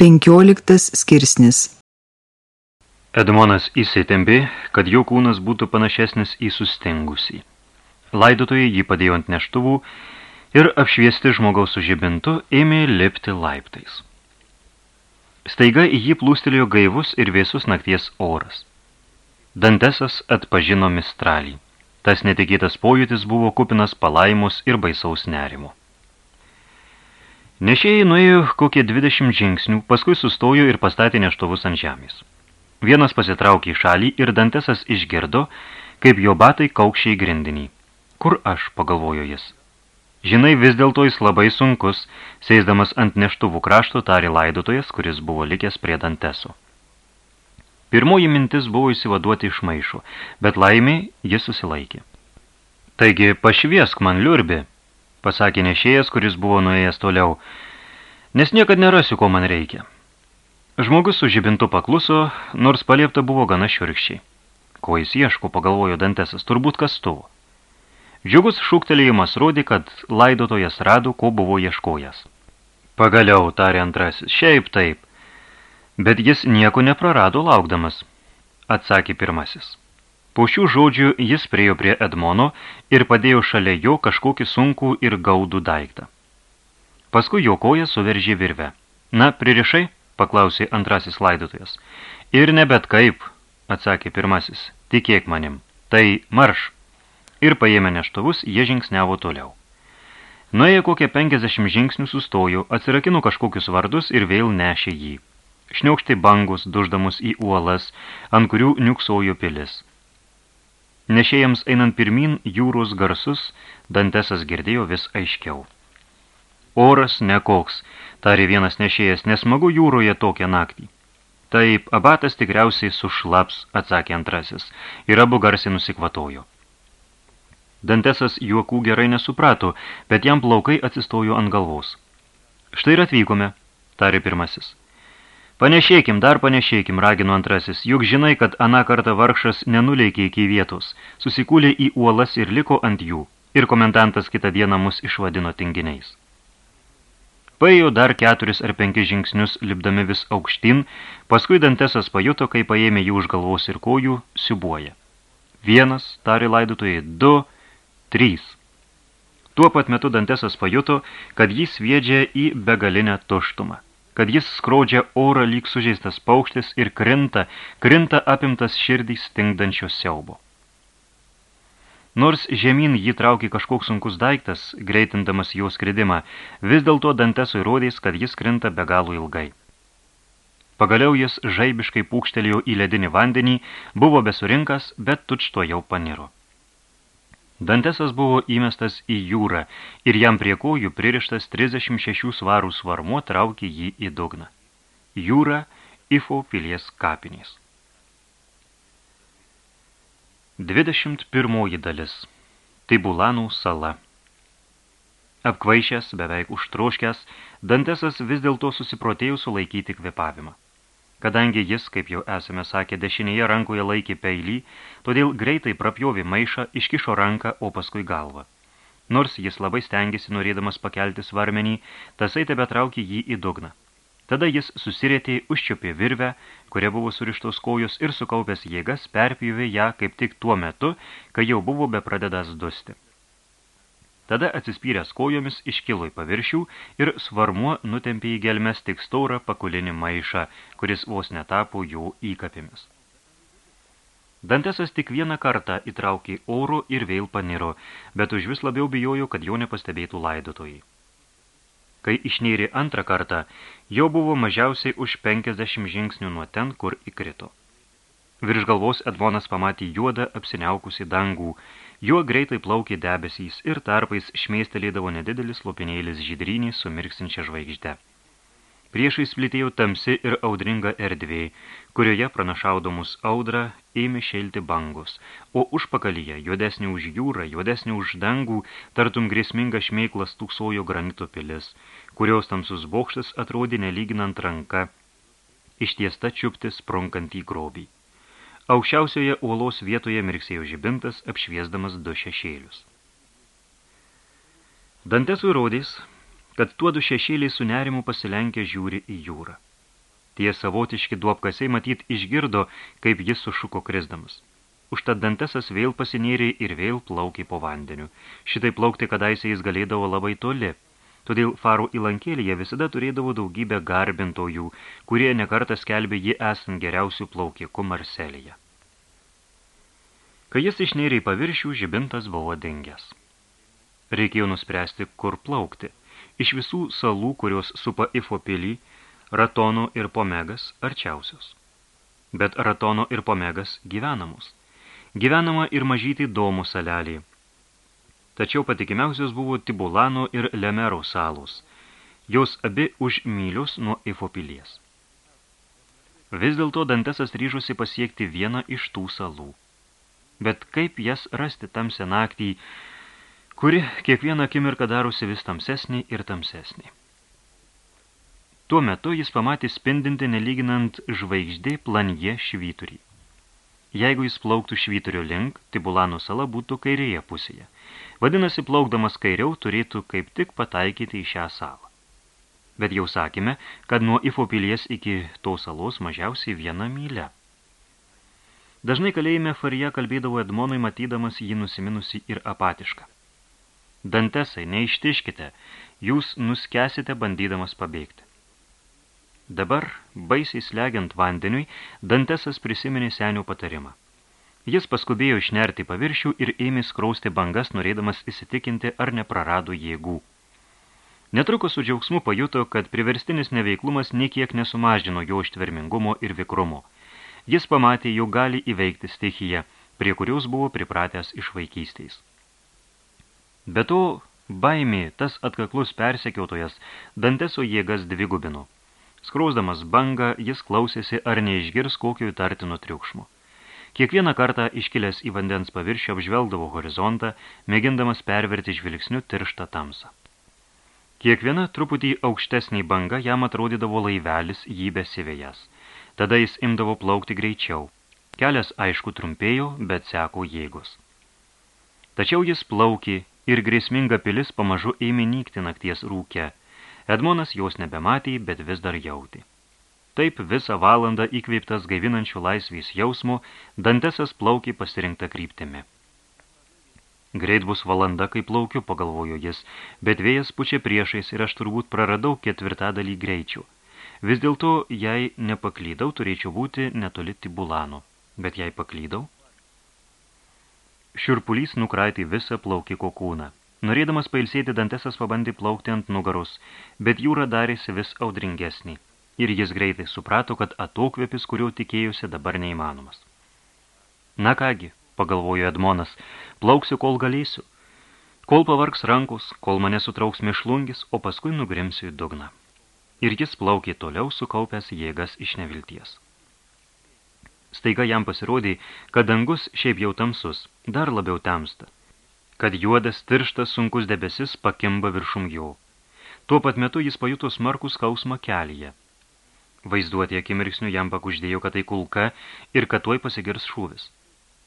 15 skirsnis Edmonas įsitempė, kad jo kūnas būtų panašesnis į sustingusį. Laidotojai jį padėjo ant neštuvų ir apšviesti žmogaus sužibintu ėmė lipti laiptais. Staiga į jį plūstelėjo gaivus ir vėsus nakties oras. Dantesas atpažino mistralį. Tas netikėtas pojūtis buvo kupinas palaimus ir baisaus nerimo. Nešėjai nuėjo kokie 20 žingsnių, paskui sustojo ir pastatė neštuvus ant žemės. Vienas pasitraukė į šalį ir Dantesas išgirdo, kaip jo batai kaukščiai grindinį. Kur aš, pagalvojo jis. Žinai, vis dėlto jis labai sunkus, seisdamas ant neštuvų krašto tarė laidotojas, kuris buvo likęs prie Danteso. Pirmoji mintis buvo įsivaduoti iš maišo, bet laimė jis susilaikė. Taigi, pašviesk man liurbi, pasakė nešėjas, kuris buvo nuėjęs toliau, nes niekad nerasiu, ko man reikia. Žmogus su žibintu pakluso, nors paliepta buvo gana šiurkščiai. Ko jis ieško, pagalvojo Dantesas, turbūt kastuvo. Džiugus šūktelėjimas rodė, kad laidotojas rado, ko buvo ieškojęs. Pagaliau, tarė antrasis, šiaip taip, bet jis nieko neprarado laukdamas, atsakė pirmasis. Po šių žodžių jis priejo prie Edmono ir padėjo šalia jo kažkokį sunkų ir gaudų daiktą. Paskui jo koja suveržė virvę. Na, pririšai? paklausė antrasis laidotojas. Ir ne bet kaip, atsakė pirmasis, tikėk manim. Tai marš. Ir paėmė neštuvus, jie žingsniavo toliau. Nuėję kokie 50 žingsnių sustojo, atsirakino kažkokius vardus ir vėl nešė jį. Šniaukštai bangus, duždamus į uolas, ant kurių niuksojo pilis. Nešėjams einant pirmin jūros garsus, Dantesas girdėjo vis aiškiau. Oras nekoks, tarė vienas nešėjas, nesmagu jūroje tokią naktį. Taip, abatas tikriausiai sušlaps, atsakė antrasis, ir abu garsiai nusikvatojo. Dantesas juokų gerai nesuprato, bet jam plaukai atsistojo ant galvos. Štai ir atvykome, tarė pirmasis. Panešėkim, dar panešėkim, ragino antrasis, juk žinai, kad aną kartą vargšas nenuleikė iki vietos, susikūlė į uolas ir liko ant jų, ir komendantas kitą dieną mus išvadino tinginiais. Paėjo dar keturis ar penkis žingsnius, lipdami vis aukštyn, paskui Dantesas pajuto, kai paėmė jų už galvos ir kojų, siubuoja. Vienas, tarė laidotojai, du, trys. Tuo pat metu Dantesas pajuto, kad jį sviedžia į begalinę tuštumą kad jis skrodžia orą lyg sužeistas paukštis ir krinta, krinta apimtas širdį stingdančio siaubo. Nors žemyn jį traukė kažkoks sunkus daiktas, greitindamas jo skridimą, vis dėlto Dantesui rodės, kad jis krinta be galo ilgai. Pagaliau jis žaibiškai pūkštelėjo į ledinį vandenį, buvo besurinkas, bet tučto jau paniro. Dantesas buvo įmestas į jūrą ir jam prie kojų pririštas 36 svarų svarmuo traukė jį į dugną. Jūra Ifo pilies kapinės. 21 dalis. Tibulanų sala. Apkvaišęs, beveik užtroškęs, Dantesas vis dėlto susiprotėjo sulaikyti kvepavimą. Kadangi jis, kaip jau esame sakę, dešinėje rankoje laikė peilį, todėl greitai prapjovė maišą, iškišo ranką, o paskui galvą. Nors jis labai stengiasi norėdamas pakelti svarmenį, tasai tebe traukė jį į dugną. Tada jis susirėtė, užčiopė virvę, kuria buvo surištos kojos ir sukaupęs jėgas perpjuvė ją kaip tik tuo metu, kai jau buvo bepradedas dusti. Tada atsispyręs kojomis iškilo į paviršių ir svarmuo nutempė į gelmes tik staurą pakulinį maišą, kuris vos netapo jų įkapėmis. Dantesas tik vieną kartą įtraukė oro ir vėl paniro, bet už vis labiau bijojo, kad jo nepastebėtų laidotojai. Kai išnėrė antrą kartą, jau buvo mažiausiai už 50 žingsnių nuo ten, kur įkrito. Virš galvos Edvonas pamatė juodą apsiniaukusį dangų, Juo greitai plaukė debesys ir tarpais šmėstelėdavo nedidelis lopinėlis žydrynį su mirksinčia žvaigžde. Priešai splitėjo tamsi ir audringa erdvė, kurioje pranašaudomus audrą ėmė šelti bangos, o užpakalyje, juodesnė už jūrą, juodesnė už dangų, tartum grėsminga šmeiklas tūksojo granito pilis, kurios tamsus bokštas atrodė nelyginant ranka, ištiesta čiuptis pronkant į grobį. Aukščiausioje uolos vietoje mirksėjo žibintas, apšviesdamas du šešėlius. Dantesui rodys, kad tuo du šešėliai su nerimu pasilenkę žiūri į jūrą. Tie savotiški duopkasiai matyt išgirdo, kaip jis sušuko krisdamas. Užtad Dantesas vėl pasinėrė ir vėl plaukė po vandeniu. Šitai plaukti kadaise jis galėdavo labai toli. Todėl faro įlankėlėje visada turėdavo daugybę garbintojų, kurie nekartą skelbė jį esant geriausių plaukikų Marselėje. Kai jis išnėrė į paviršių, žibintas buvo dingęs. Reikėjo nuspręsti, kur plaukti. Iš visų salų, kurios supa Ifo pilį, Ratono ir Pomegas arčiausios. Bet Ratono ir Pomegas gyvenamos. Gyvenama ir mažyti domų salelį. Tačiau patikimiausios buvo Tibulano ir Lemero salos. Jos abi už mylius nuo Ifopilies. Vis dėlto Dantesas ryžosi pasiekti vieną iš tų salų. Bet kaip jas rasti tamsią naktį, kuri kiekvieną akimirką darosi vis tamsesnį ir tamsesnį. Tuo metu jis pamatė spindinti nelyginant žvaigždė planje švyturį. Jeigu jis plauktų švyturio link, Tibulano sala būtų kairėje pusėje. Vadinasi, plaukdamas kairiau turėtų kaip tik pataikyti į šią salą. Bet jau sakėme, kad nuo Ifo pilies iki to salos mažiausiai viena mylė. Dažnai kalėjime Farija kalbėdavo Edmonui, matydamas jį nusiminusi ir apatišką. Dantesai, neištiškite, jūs nuskesite bandydamas pabėgti. Dabar, baisiai slegiant vandeniui, Dantesas prisiminė senio patarimą. Jis paskubėjo išnerti paviršių ir ėmė skrausti bangas, norėdamas įsitikinti, ar neprarado jėgų. Netrukus su džiaugsmu pajuto, kad priverstinis neveiklumas niekiek nesumažino jo ištvermingumo ir vikrumo. Jis pamatė, jau gali įveikti stichiją, prie kurios buvo pripratęs iš vaikystės. Be to, baimė, tas atkaklus persekiotojas, Danteso jėgas dvigubino. Skrausdamas bangą, jis klausėsi, ar neišgirs kokio įtartino triukšmo. Kiekvieną kartą iškilęs į vandens paviršių apžvelgdavo horizontą, mėgindamas perverti žvilgsniu tirštą tamsą. Kiekviena truputį aukštesnį banga jam atrodydavo laivelis jį besivėjas. Tada jis imdavo plaukti greičiau. Kelias aišku trumpėjo, bet seko jėgos. Tačiau jis plaukė ir grėsminga pilis pamažu ėmė nykti nakties rūke – Edmonas jos nebematė, bet vis dar jautė. Taip visą valandą įkveiptas gaivinančių laisvės jausmų, Dantesas plaukė pasirinktą kryptimi. Greit bus valanda, kai plaukiu, pagalvojo jis, bet vėjas pučia priešais ir aš turbūt praradau ketvirtadalį greičių. Vis dėlto, jei nepaklydau, turėčiau būti netoli Tibulano. Bet jei paklydau... Šiurpulys nukraitė visą plaukiko kūną. Norėdamas pailsėti, Dantesas pabandė plaukti ant nugaros, bet jūra darėsi vis audringesnį. Ir jis greitai suprato, kad atokvėpis, kurio tikėjusi, dabar neįmanomas. Na kągi, pagalvojo Edmonas, plauksiu, kol galėsiu. Kol pavargs rankos, kol mane sutrauks mišlungis, o paskui nugrimsiu į dugną. Ir jis plaukė toliau, sukaupęs jėgas iš nevilties. Staiga jam pasirodė, kad dangus šiaip jau tamsus, dar labiau tamsta – kad juodas tirštas sunkus debesis pakimba viršum jo. Tuo pat metu jis pajuto smarkų skausmą kelyje. Vaizduotė akimirksniu jam pakuždėjo, kad tai kulka ir kad tuoj pasigirs šūvis.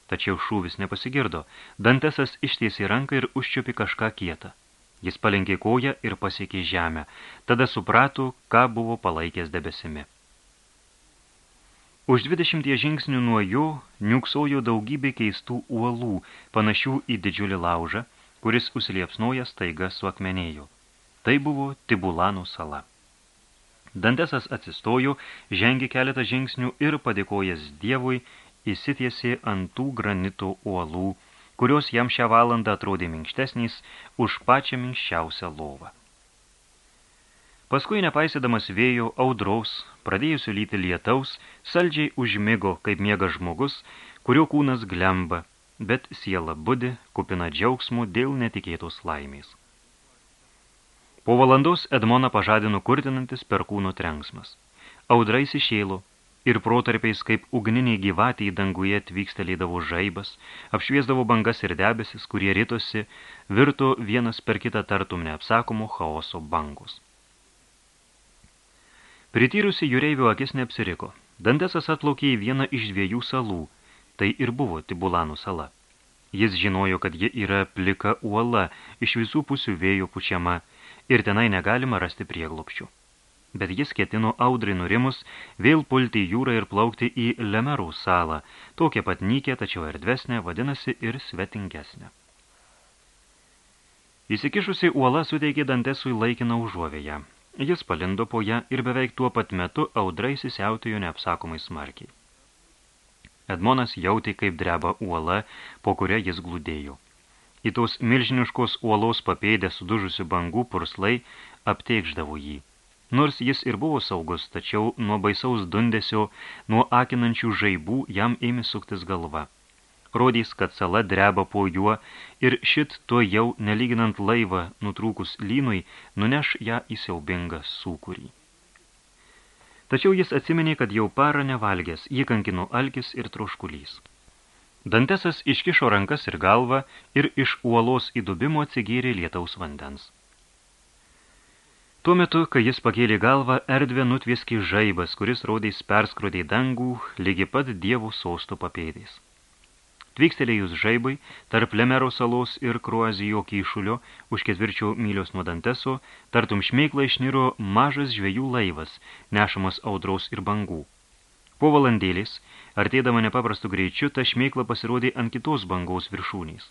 Tačiau šūvis nepasigirdo. Dantesas ištiesė ranką ir užčiupi kažką kietą. Jis palenkė koją ir pasiekė žemę. Tada suprato, ką buvo palaikęs debesimi. Už dvidešimties žingsnių nuo jo niuksojo daugybė keistų uolų, panašių į didžiulį laužą, kuris užsiliepsnoja staiga suakmenėjo. Tai buvo Tibulano sala. Dantesas atsistojo, žengė keletą žingsnių ir padėkojęs Dievui, įsitiesė ant tų granito uolų, kurios jam šią valandą atrodė minkštesnys už pačią minkščiausią lovą. Paskui, nepaisydamas vėjo, audraus, pradėjusių lyti lietaus, saldžiai užmigo, kaip miega žmogus, kurio kūnas glemba, bet siela budi, kupina džiaugsmų dėl netikėtos laimės. Po valandos Edmoną pažadino kurtinantis per kūno trenksmas. Audrais išėlo ir protarpiais kaip ugniniai gyvatė į danguje atvykstelėdavo žaibas, apšviesdavo bangas ir debesis, kurie ritosi, virto vienas per kitą tartum neapsakomo chaoso bangus. Prityrusi jūreivių akis neapsiriko. Dantesas atplaukė į vieną iš dviejų salų. Tai ir buvo Tibulanų sala. Jis žinojo, kad ji yra plika uola, iš visų pusių vėjo pučiama ir tenai negalima rasti prieglopščių. bet jis ketino audrai nurimus vėl pulti į jūrą ir plaukti į Lemerų salą, tokia pat nykė, tačiau erdvesnė, vadinasi ir svetingesnė. Įsikišusi uola suteikė Dantesui laikiną užuovėją. Jis palindo po ją ir beveik tuo pat metu audrai įsisiautėjo neapsakomai smarkiai. Edmonas jautė, kaip dreba uola, po kuria jis glūdėjo. Į tos milžiniškos uolos papėdę sudužusių bangų purslai apteikždavo jį. Nors jis ir buvo saugus, tačiau nuo baisaus dundesio, nuo akinančių žaibų jam ėmė suktis galva. Rodys, kad sala dreba po juo ir šit to jau, nelyginant laivą nutrūkus lynui, nuneš ją į siaubingą sūkurį. Tačiau jis atsiminė, kad jau parą nevalgęs, jį kankino alkis ir troškulys. Dantesas iškišo rankas ir galvą ir iš uolos įdubimo atsigėrė lietaus vandens. Tuo metu, kai jis pakėlė galvą, erdvę nutvieskė žaibas, kuris rodės perskrodė dangų, lygi pat dievų sostų papėdės. Tvykstelėjus žaibai, tarp Lemero salos ir Kruazijo kyšulio, už ketvirčio mylios nuo Danteso, tartum šmeiklą išniro mažas žvejų laivas, nešamas audros ir bangų. Po valandėlės, artėdama nepaprastu greičiu, ta šmeikla pasirodė ant kitos bangaus viršūnės.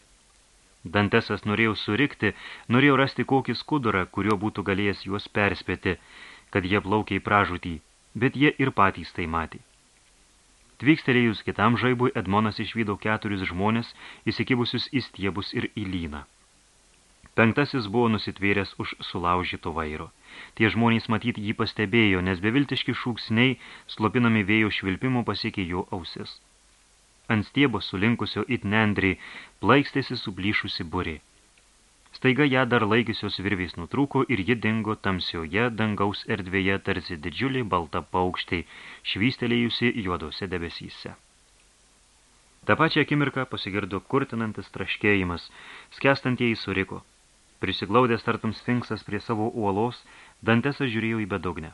Dantesas norėjo surikti, norėjo rasti kokį skudurą, kurio būtų galėjęs juos perspėti, kad jie plaukia į pražutį, bet jie ir patys tai matė. Tvykstelėjus kitam žaibui, Edmonas išvydo keturis žmonės, įsikibusius į stiebus ir į lyną. Penktasis buvo nusitvėręs už sulaužyto vairo. Tie žmonės matyt jį pastebėjo, nes beviltiški šūksniai, slopinami vėjo švilpimo, pasiekė jo ausis. Ant stiebo sulinkusio it nendrį plaikstėsi suplyšusi burė. Staiga ją dar laikiusios virvės nutrūko ir ji dingo tamsioje dangaus erdvėje tarsi didžiulį baltą paukštį, švystelėjusi juodose debesyse. Ta pačią akimirką pasigirdo kurtinantis traškėjimas, skestantieji suriko – Prisiglaudęs tartum sfinksas prie savo uolos, Dantesas žiūrėjo į bedugnę.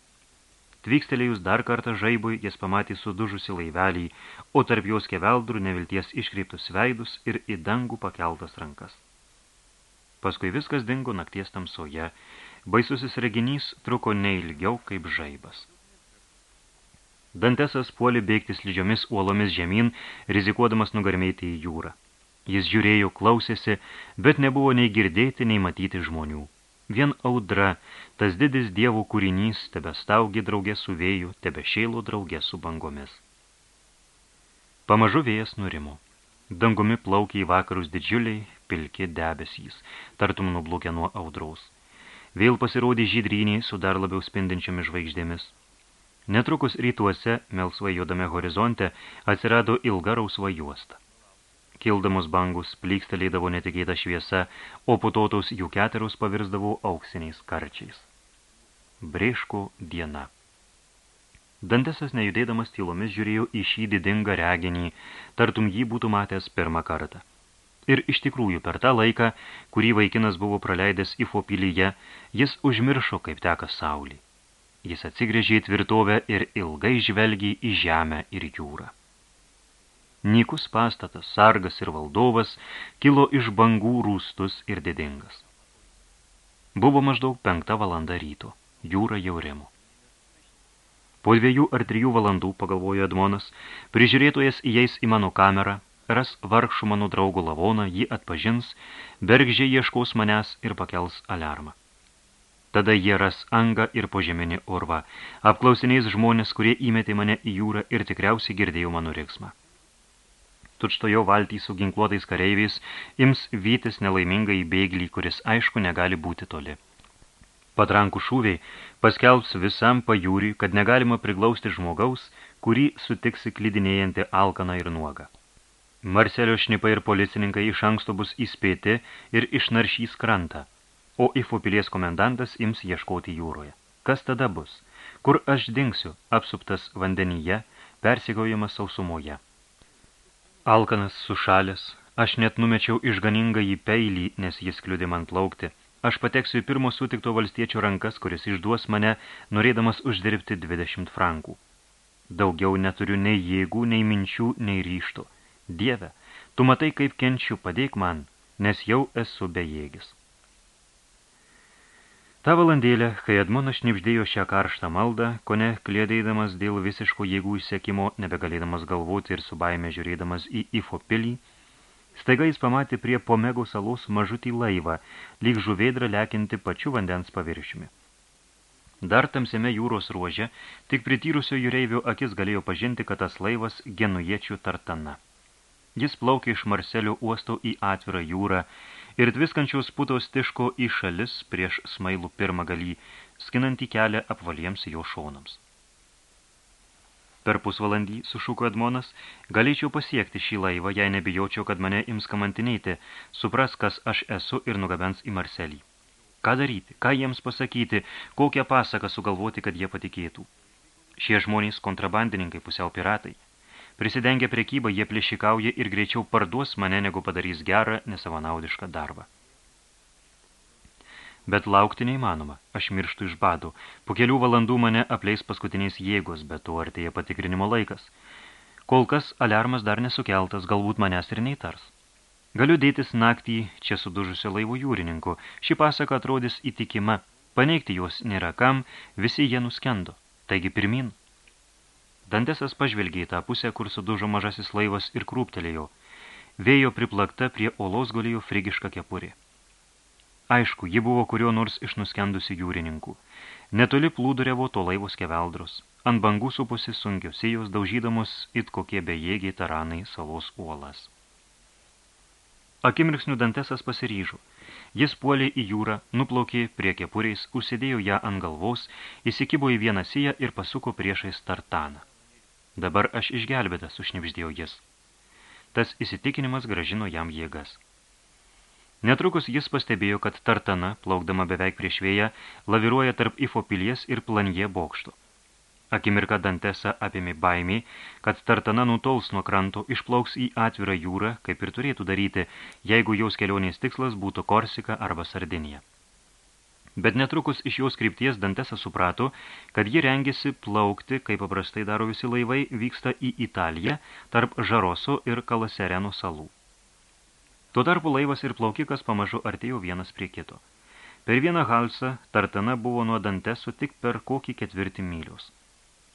Tvykstelėjus dar kartą žaibui, jis pamatė sudužusi laivelį, o tarp jos keveldrų nevilties iškreiptus veidus ir į dangų pakeltas rankas. Paskui viskas dingo nakties tamsoje, baisusis reginys truko neilgiau kaip žaibas. Dantesas puolė bėgti slidžiomis uolomis žemyn, rizikuodamas nugarmėti į jūrą. Jis žiūrėjo, klausėsi, bet nebuvo nei girdėti, nei matyti žmonių. Vien audra, tas didis dievų kūrinys, tebe staugi draugė su vėju, tebe šėlo draugė su bangomis. Pamažu vėjas nurimo. Dangumi plaukė į vakarus didžiuliai, pilki debesys, tartum nublūkę nuo audraus. Vėl pasirodė žydryniai su dar labiau spindinčiomis žvaigždėmis. Netrukus rytuose, melsvai juodame horizonte, atsirado ilga rausva juosta. Kildamos bangus plykstelėdavo netikėta šviesa, o putotos jų keteros pavirsdavo auksiniais karčiais. Brėško diena. Dantesas nejudėdamas tylomis žiūrėjo į šį didingą reginį, tartum jį būtų matęs pirmą kartą. Ir iš tikrųjų per tą laiką, kurį vaikinas buvo praleidęs į fopilyje, jis užmiršo, kaip teka saulį. Jis atsigrėžė į tvirtovę ir ilgai žvelgė į žemę ir jūrą. Nykus pastatas, sargas ir valdovas kilo iš bangų rūstus ir didingas. Buvo maždaug penkta valanda ryto, jūra jau rimo. Po dviejų ar trijų valandų, pagalvojo Edmonas, prižiūrėtojas įeis į mano kamerą, ras vargšų mano draugo lavoną, jį atpažins, bergžiai ieškos manęs ir pakels alarmą. Tada jie ras angą ir požeminį urvą, apklausiniais žmonės, kurie įmetė mane į jūrą ir tikriausiai girdėjo mano riksmą tučtojo valtį su ginkluotais kareiviais, ims vytis nelaimingai bėglį, kuris aišku negali būti toli. Patrankų šūviai paskelbs visam pajūrį, kad negalima priglausti žmogaus, kurį sutiksi klydinėjantį alkaną ir nuogą. Marselio šnipai ir policininkai iš anksto bus įspėti ir išnaršys krantą, o Ifo komendantas ims ieškoti jūroje. Kas tada bus? Kur aš dingsiu, apsuptas vandenyje, persigaujamas sausumoje? Alkanas sušalęs, aš net numečiau išganingą į peilį, nes jis kliudė man plaukti. Aš pateksiu į pirmo sutikto valstiečio rankas, kuris išduos mane, norėdamas uždirbti 20 frankų. Daugiau neturiu nei jėgų, nei minčių, nei ryštų. Dieve, tu matai, kaip kenčiu, padėk man, nes jau esu bejėgis. Ta valandėlė, kai Edmonas šnipždėjo šią karštą maldą, kone klėdeidamas dėl visiško jėgų įsiekimo, nebegalėdamas galvoti ir su baime žiūrėdamas į Ifo pilį, staiga jis pamatė prie Pomego salos mažutį laivą, lyg žuvėdra lekinti pačiu vandens paviršiumi. Dar tamsiame jūros ruože, tik prityrusio jūreivio akis galėjo pažinti, kad tas laivas genujiečių tartana. Jis plaukė iš Marselio uosto į atvirą jūrą, ir tviskančios putos tiško į šalis prieš smailų pirmą galį, skinantį kelią apvaliems jo šonams. Per pusvalandį, sušuko Edmonas, galėčiau pasiekti šį laivą, jei nebijočiau, kad mane ims kamantinėti, supras, kas aš esu ir nugabens į Marselį. Ką daryti, ką jiems pasakyti, kokią pasaką sugalvoti, kad jie patikėtų. Šie žmonės kontrabandininkai, pusiau piratai – Prisidengę prekybą, jie plėšikauja ir greičiau parduos mane, negu padarys gerą, nesavanaudišką darbą. Bet laukti neįmanoma, aš mirštu iš badų. Po kelių valandų mane apleis paskutiniais jėgos, bet to artėja patikrinimo laikas. Kol kas aliarmas dar nesukeltas, galbūt manęs ir neįtars. Galiu dėtis naktį čia sudužusio laivų jūrininku. Ši pasaka atrodys įtikima. Paneigti juos nėra kam, visi jie nuskendo. Taigi pirmin. Dantesas pažvelgė į tą pusę, kur sudužo mažasis laivas ir krūptelėjo. Vėjo priplakta prie olos gulėjo frigiška kepurė. Aišku, ji buvo kurio nors iš nuskendusių jūrininkų. Netoli plūduriavo to laivos keveldros. Ant bangų supusi sunkios sijos, daužydamos it kokie bejėgiai taranai salos uolas. Akimirksnių Dantesas pasiryžo. Jis puolė į jūrą, nuplaukė prie kepuriais, užsidėjo ją ant galvos, įsikibo į vieną siją ir pasuko priešais tartaną. Dabar aš išgelbėtas, sušnipždėjo jis. Tas įsitikinimas gražino jam jėgas. Netrukus jis pastebėjo, kad tartana, plaukdama beveik prieš vėją, laviruoja tarp Ifo pilies ir planje bokšto. Akimirka Dantesa apėmė baimį, kad tartana nutols nuo kranto, išplauks į atvirą jūrą, kaip ir turėtų daryti, jeigu jaus kelionės tikslas būtų Korsika arba Sardinija. Bet netrukus iš jos krypties Dantesas suprato, kad ji rengėsi plaukti, kaip paprastai daro visi laivai, vyksta į Italiją tarp Žaroso ir Kalasereno salų. Tuo tarpu laivas ir plaukikas pamažu artėjo vienas prie kito. Per vieną halsą Tartana buvo nuo Danteso tik per kokį ketvirtį mylios.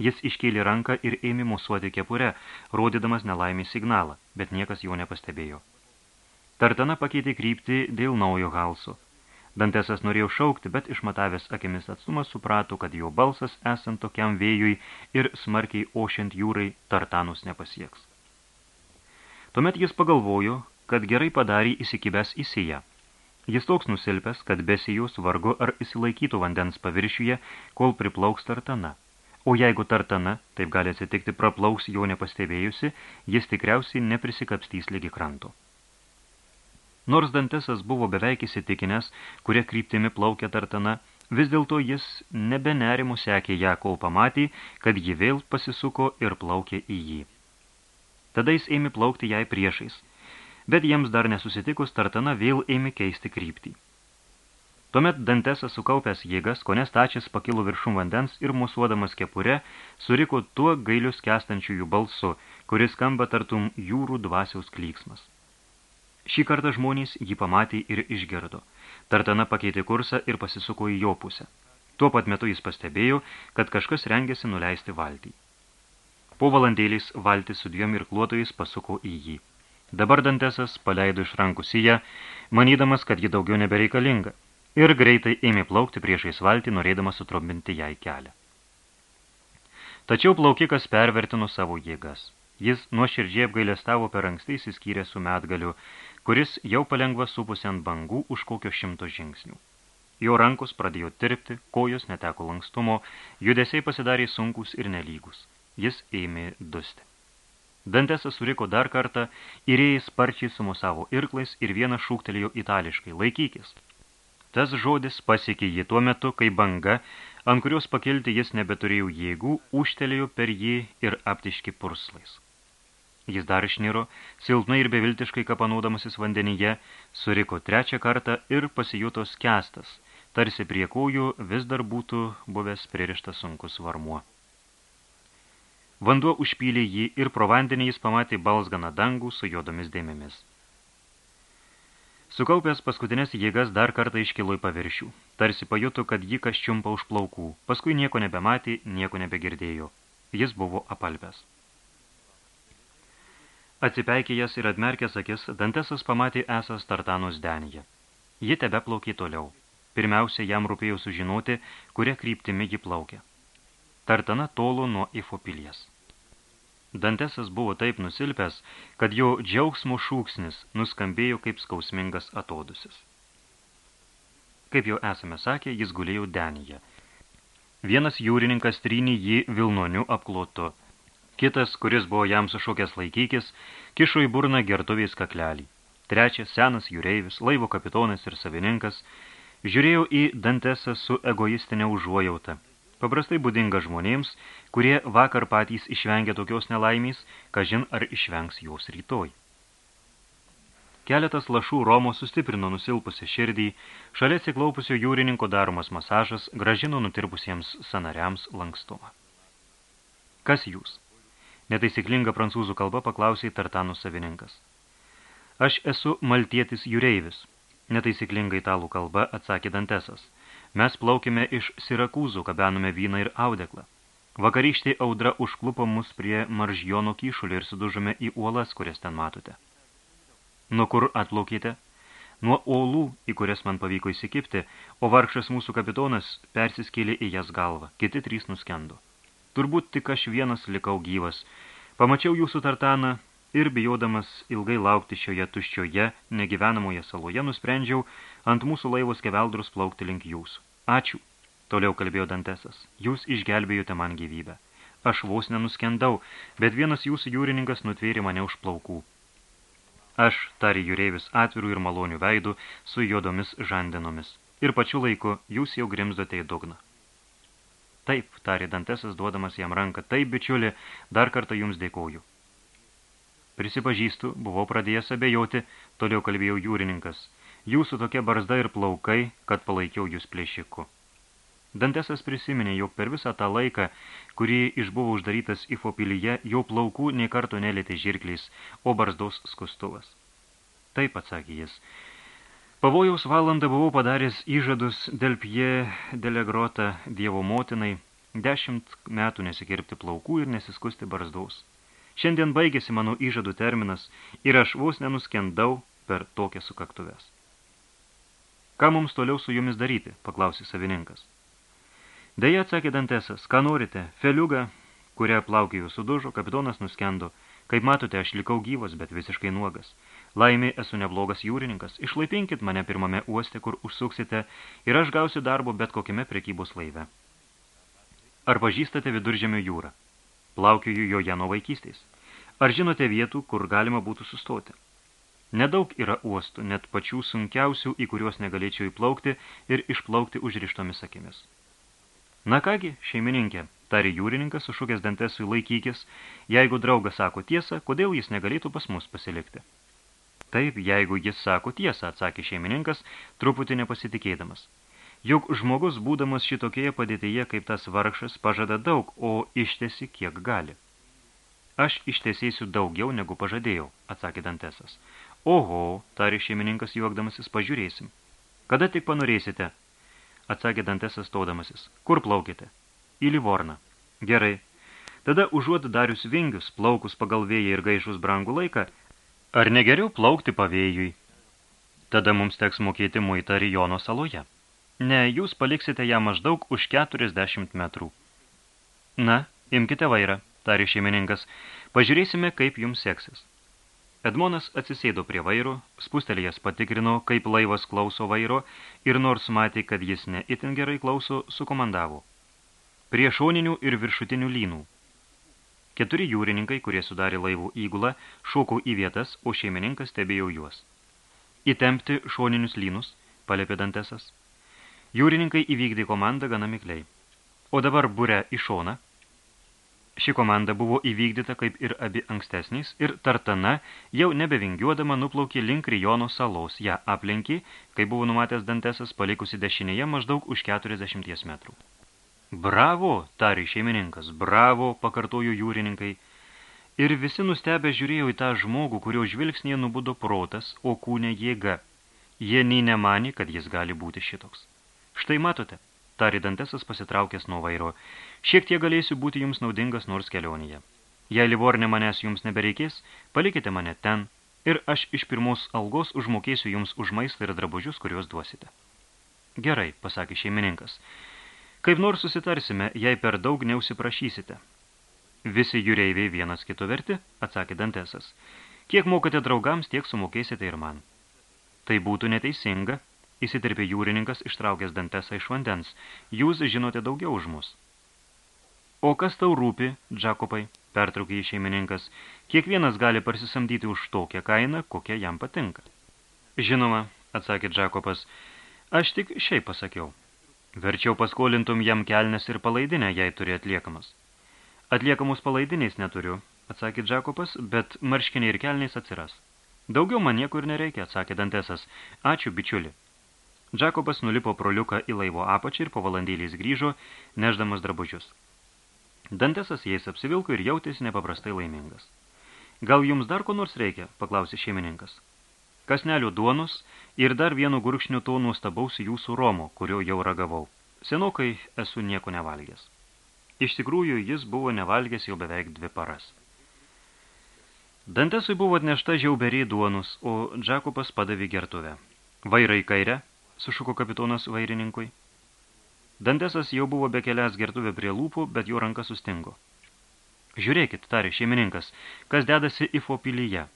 Jis iškėlė ranką ir ėmė musuoti kepurę, rodydamas nelaimį signalą, bet niekas jo nepastebėjo. Tartana pakeitė kryptį dėl naujo halso. Dantesas norėjo šaukti, bet išmatavęs akimis atstumas suprato, kad jo balsas esant tokiam vėjui ir smarkiai ošiant jūrai tartanus nepasieks. Tuomet jis pagalvojo, kad gerai padarė įsikibęs į siją. Jis toks nusilpęs, kad besijos vargu ar įsilaikytų vandens paviršiuje, kol priplauks tartana. O jeigu tartana, taip gali atsitikti, praplauks jo nepastebėjusi, jis tikriausiai neprisikapstys lygi kranto. Nors Dantesas buvo beveik įsitikinęs, kurie kryptimi plaukė tartana, vis dėlto jis nebenerimu sekė ją, kol pamatė, kad ji vėl pasisuko ir plaukė į jį. Tada jis ėmė plaukti jai priešais, bet jiems dar nesusitikus tartana vėl ėmė keisti kryptį. Tuomet Dantesas sukaupęs jėgas, ko nestačias pakilo viršum vandens ir musuodamas kepure, suriko tuo gailius kestančiųjų balsu, kuris skamba tartum jūrų dvasiaus klyksmas. Šį kartą žmonės jį pamatė ir išgirdo. Tartana pakeitė kursą ir pasisuko į jo pusę. Tuo pat metu jis pastebėjo, kad kažkas rengėsi nuleisti valtį. Po valandėliais valtis su dviem irkluotojais pasuko į jį. Dabar Dantesas paleido iš rankų siją, manydamas, kad ji daugiau nebereikalinga, ir greitai ėmė plaukti priešais valtį, norėdamas sutrumpinti jai kelią. Tačiau plaukikas pervertino savo jėgas. Jis nuoširdžiai apgailestavo per anksti įsiskyrę su medgaliu, kuris jau palengva supusi ant bangų už kokio šimto žingsnių. Jo rankos pradėjo tirpti, kojos neteko lankstumo, judesiai pasidarė sunkus ir nelygus. Jis ėmė dusti. Dantesas suriko dar kartą, įrėjai sparčiai sumusavo irklais ir vieną šūktelėjo itališkai – laikykis. Tas žodis pasiekė jį tuo metu, kai banga, ant kurios pakilti jis nebeturėjo jėgų, užtelėjo per jį ir aptiški purslais. Jis dar išniro, silpnai ir beviltiškai kapanodamasis vandenyje, suriko trečią kartą ir pasijuto skestas, tarsi prie kūjų vis dar būtų buvęs pririštas sunkus varmuo. Vanduo užpylė jį ir pro vandenį jis pamatė balsganą dangų su juodomis dėmėmis. Sukaupęs paskutinės jėgas dar kartą iškilo į paviršių. Tarsi pajuto, kad jį kažčiumpa už plaukų. Paskui nieko nebematė, nieko nebegirdėjo. Jis buvo apalpęs. Atsipeikėjęs ir atmerkęs akis, Dantesas pamatė esas Tartanos denyje. Ji tebe plaukė toliau. Pirmiausia, jam rūpėjo sužinoti, kuria kryptimi ji plaukia. Tartana tolo nuo Ifopilies. Dantesas buvo taip nusilpęs, kad jo džiaugsmo šūksnis nuskambėjo kaip skausmingas atodusis. Kaip jau esame sakę, jis gulėjo denyje. Vienas jūrininkas trynį jį vilnoniu apklotu. Kitas, kuris buvo jam sušokęs laikykis, kišo į burną gertuvės kaklelį. Trečias, senas jūreivis, laivo kapitonas ir savininkas, žiūrėjo į Dantesą su egoistinė užuojauta – paprastai būdinga žmonėms, kurie vakar patys išvengė tokios nelaimės, kažin ar išvengs jos rytoj. Keletas lašų Romo sustiprino nusilpusią širdį, šalia siklaupusio jūrininko daromas masažas gražino nutirpusiems sanariams lankstumą. Kas jūs? Netaisyklinga prancūzų kalba paklausė tartanų savininkas. Aš esu maltietis jūreivis, netaisyklinga italų kalba atsakė Dantesas. Mes plaukime iš Sirakūzų, kabenome vyną ir audeklą. Vakarykštė audra užklupo mus prie maržjono kyšulio ir sudužome į uolas, kurias ten matote. Nuo kur atplaukėte? Nuo uolų, į kurias man pavyko įsikipti, o vargšas mūsų kapitonas persiskėlė į jas galvą, kiti trys nuskendo. Turbūt tik aš vienas likau gyvas. Pamačiau jūsų tartaną ir bijodamas ilgai laukti šioje tuščioje, negyvenamoje saloje, nusprendžiau ant mūsų laivos keveldrus plaukti link jūsų. Ačiū, toliau kalbėjo Dantesas, jūs išgelbėjote man gyvybę. Aš vos nenuskendau, bet vienas jūsų jūrininkas nutvėrė mane už plaukų. Aš, tari jūreivis atvirų ir malonių veidų, su juodomis žandenomis. Ir pačiu laiku jūs jau grimzdote į dugną. Taip, tarė Dantesas, duodamas jam ranką, taip, bičiuli, dar kartą jums dėkoju. Prisipažįstu, buvau pradėjęs abejoti, toliau kalbėjau jūrininkas. Jūsų tokia barzda ir plaukai, kad palaikiau jūs plėšiku. Dantesas prisiminė, jog per visą tą laiką, kurį išbuvo uždarytas į fopilyje, jo plaukų nei karto nelėtė žirkliais, o barzdos skustuvas. Taip atsakė jis. Pavojaus valandą buvau padaręs įžadus dėl pie delegrota dievo motinai, dešimt metų nesikirpti plaukų ir nesiskusti barzdaus. Šiandien baigėsi mano įžadų terminas ir aš vos nenuskendau per tokią sukaktuvės. Ką mums toliau su jumis daryti, paklausė savininkas. Deja, atsakė Dantesas, ką norite, feliuga, kurią plaukėjo sudužo, kapitonas nuskendo. Kaip matote, aš likau gyvas, bet visiškai nuogas. Laimė esu neblogas jūrininkas, išlaipinkit mane pirmame uoste, kur užsuksite, ir aš gausiu darbo bet kokiame prekybos laive. Ar pažįstate viduržemio jūrą? Plaukioju joje nuo vaikystės. Ar žinote vietų, kur galima būtų sustoti? Nedaug yra uostų, net pačių sunkiausių, į kuriuos negalėčiau įplaukti ir išplaukti užrištomis akimis. Na kągi, šeimininkė, tari jūrininkas, sušūkęs dantesui laikykis, jeigu draugas sako tiesą, kodėl jis negalėtų pas mus pasilikti? Taip, jeigu jis sako tiesą, atsakė šeimininkas, truputį nepasitikėdamas. Juk žmogus, būdamas šitokioje padėtyje kaip tas vargšas, pažada daug, o ištesi kiek gali. Aš ištesėsiu daugiau, negu pažadėjau, atsakė Dantesas. Oho, tari šeimininkas juokdamasis, pažiūrėsim. Kada tik panorėsite? Atsakė Dantesas stodamasis. Kur plaukite? Į Livorną. Gerai. Tada užuot darius vingius, plaukus pagal vėją ir gaišus brangų laiką, ar negeriau plaukti pavėjui? Tada mums teks mokėti muitą Rijono saloje. Ne, jūs paliksite ją maždaug už 40 metrų. Na, imkite vairą, tarė šeimininkas, pažiūrėsime, kaip jums seksis. Edmonas atsisėdo prie vairo, spustelėjęs patikrino, kaip laivas klauso vairo ir nors matė, kad jis ne itin gerai klauso, sukomandavo. Prie šoninių ir viršutinių lynų. Keturi jūrininkai, kurie sudarė laivų įgulą, šoko į vietas, o šeimininkas stebėjo juos. Įtempti šoninius lynus, palėpė Dantesas. Jūrininkai įvykdė komandą gana mikliai. O dabar būrė į šoną. Ši komanda buvo įvykdyta kaip ir abi ankstesnys ir tartana jau nebevingiuodama nuplaukė link Rijono salos. Ja aplenkė, kai buvo numatęs Dantesas palikusi dešinėje maždaug už 40 metrų. Bravo, tari šeimininkas, bravo, pakartojo jūrininkai. Ir visi nustebę žiūrėjo į tą žmogų, kurio žvilgsnėje nubudo protas, o kūne jėga – Jie nei nemani, kad jis gali būti šitoks. Štai matote, tarė Dantesas pasitraukęs nuo vairo, šiek tiek galėsiu būti jums naudingas nors kelionėje. Jei livorne manęs jums nebereikės, palikite mane ten ir aš iš pirmos algos užmokėsiu jums už maistą ir drabužius, kuriuos duosite. Gerai, pasakė šeimininkas. Kaip nors susitarsime, jei per daug neusiprašysite. Visi jūreiviai vienas kito verti, atsakė Dantesas. Kiek mokate draugams, tiek sumokėsite ir man. Tai būtų neteisinga, įsitirpė jūrininkas ištraukęs Dantesą iš vandens. Jūs žinote daugiau už mus. O kas tau rūpi, Džakopai, pertraukė į šeimininkas, kiekvienas gali parsisamdyti už tokią kainą, kokia jam patinka. Žinoma, atsakė Džakopas, aš tik šiaip pasakiau. Verčiau paskolintum jam kelnes ir palaidinę, jei turi atliekamas. Atliekamus palaidiniais neturiu, atsakė Džakopas, bet marškiniai ir kelniais atsiras. Daugiau man nieko ir nereikia, atsakė Dantesas. Ačiū, bičiuli. Džakopas nulipo proliuką į laivo apačią ir po valandėlės grįžo, neždamas drabužius. Dantesas jais apsivilko ir jautėsi nepaprastai laimingas. Gal jums dar ko nors reikia, paklausė šeimininkas. Kasnelių duonus ir dar vienu gurkšniu to nuostabaus jūsų romo, kurio jau ragavau. Senokai esu nieko nevalgęs. Iš tikrųjų, jis buvo nevalgęs jau beveik dvi paras. Dantesui buvo atnešta žiauberiai duonus, o Džakopas padavė gertuvę. Vaira į kairę, sušuko kapitonas vairininkui. Dantesas jau buvo bekelęs gertuvę prie lūpų, bet jo ranka sustingo. Žiūrėkit, tarė šeimininkas, kas dedasi Ifo pilyje.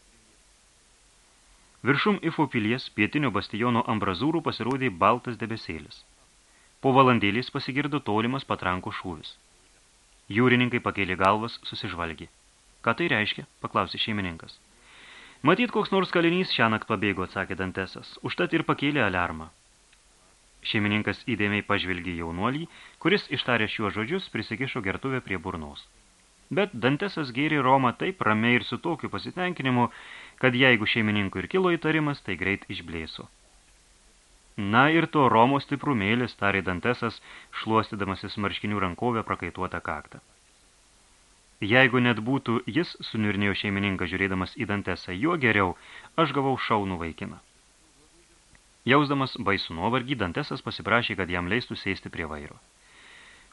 Viršum Ifo pilies pietinio bastiono ambrazūrų pasirodė baltas debesėlis. Po valandėlės pasigirdo tolimas patrankų šūvis. Jūrininkai pakėlė galvas, susižvalgė. Ką tai reiškia? paklausė šeimininkas. Matyt, koks nors kalinys šią nakt pabėgo, atsakė Dantesas, užtat ir pakėlė alarmą. Šeimininkas įdėmiai pažvelgė jaunuolį, kuris ištarė šiuos žodžius prisikišo gertuvę prie burnos. Bet Dantesas gėrė Romą taip ramiai ir su tokiu pasitenkinimu, kad jeigu šeimininkui ir kilo įtarimas, tai greit išblėso. Na ir to Romo stiprumėlis, tarė Dantesas, šluostydamasis marškinių rankovę prakaituotą kaktą. Jeigu net būtų jis, suniurnėjo šeimininkas žiūrėdamas į Dantesą, juo geriau, aš gavau šaunų vaikiną. Jausdamas baisų nuovargį, Dantesas pasiprašė, kad jam leistų sėsti prie vairo.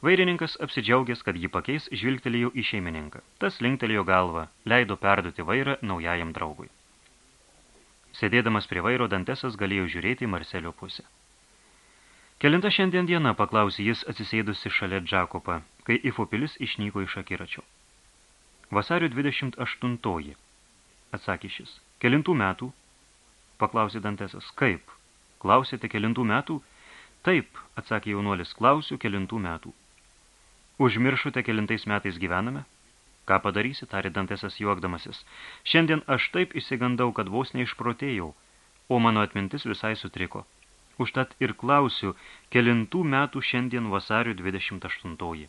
Vairininkas apsidžiaugęs, kad jį pakeis, žvilgtelėjo į šeimininką. Tas linktelėjo galvą, leido perduoti vairą naujajam draugui. Sėdėdamas prie vairo Dantesas galėjo žiūrėti Marselio pusę. Kelinta šiandien diena, paklausė jis atsisėdusi šalia Džakopą, kai Ifopilis išnyko iš akiračio. Vasario 28. Atsakė šis. Kelintų metų? Paklausė Dantesas. Kaip? Klausėte kelintų metų? Taip, atsakė jaunuolis, klausiu kelintų metų. Užmiršote, kelintais metais gyvename? Ką padarysi, tarė Dantesas juokdamasis. Šiandien aš taip įsigandau, kad vos neišprotėjau, o mano atmintis visai sutriko. Užtat ir klausiu, kelintų metų šiandien vasario 28.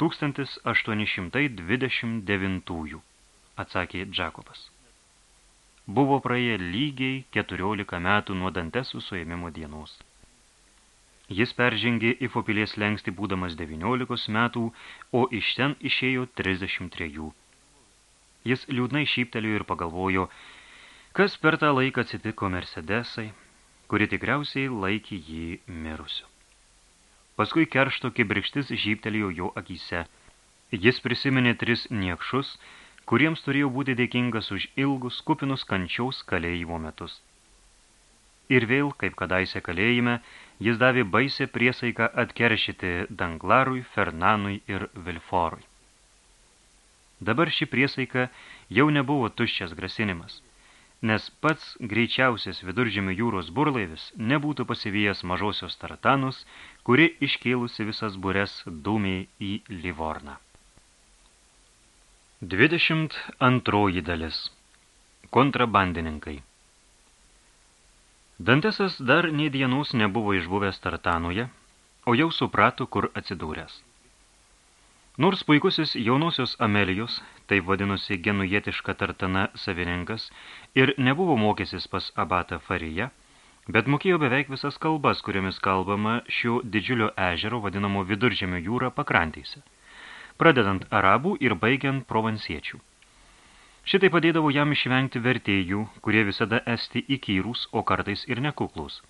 1829, atsakė Džakobas. Buvo praėję lygiai 14 metų nuo Dantesų suėmimo dienos. Jis peržengė Ifopilės lengsti būdamas 19 metų, o iš ten išėjo 33. Jis liūdnai šyptelėjo ir pagalvojo, kas per tą laiką atsitiko Mercedesai, kuri tikriausiai laikė jį mirusiu. Paskui keršto kibrikštis žyptelėjo jo akyse. Jis prisiminė tris niekšus, kuriems turėjo būti dėkingas už ilgus, kupinus kančiaus kalėjimo metus. Ir vėl, kaip kadaise kalėjime, jis davė baisę priesaiką atkeršyti Danglarui, Fernanui ir Vilforui. Dabar ši priesaika jau nebuvo tuščias grasinimas, nes pats greičiausias viduržėmių jūros burlaivis nebūtų pasivijęs mažosios tartanus, kuri iškėlusi visas bures dūmė į Livorną. 22 dalis Kontrabandininkai Dantesas dar nei dienos nebuvo išbuvęs Tartanoje, o jau suprato, kur atsidūręs. Nors puikusis jaunosios Amelijos, taip vadinosi genujetiška tartana savininkas, ir nebuvo mokęsis pas abatą Fariją, bet mokėjo beveik visas kalbas, kuriomis kalbama šio didžiulio ežero vadinamo viduržemio jūrą pakrantėse, pradedant arabų ir baigiant provansiečių. Šitai padėdavo jam išvengti vertėjų, kurie visada esti įkyrūs, o kartais ir nekuklus.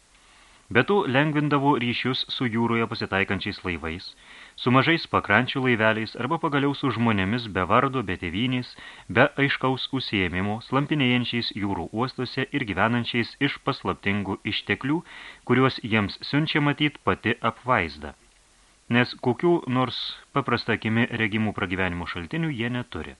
Be to lengvindavo ryšius su jūroje pasitaikančiais laivais, su mažais pakrančių laiveliais arba pagaliau su žmonėmis be vardo, be tėvynės, be aiškaus užsiėmimo, slampinėjančiais jūrų uostuose ir gyvenančiais iš paslaptingų išteklių, kuriuos jiems siunčia matyt pati apvaizda. Nes kokių nors paprastą akimi regimų pragyvenimo šaltinių jie neturi.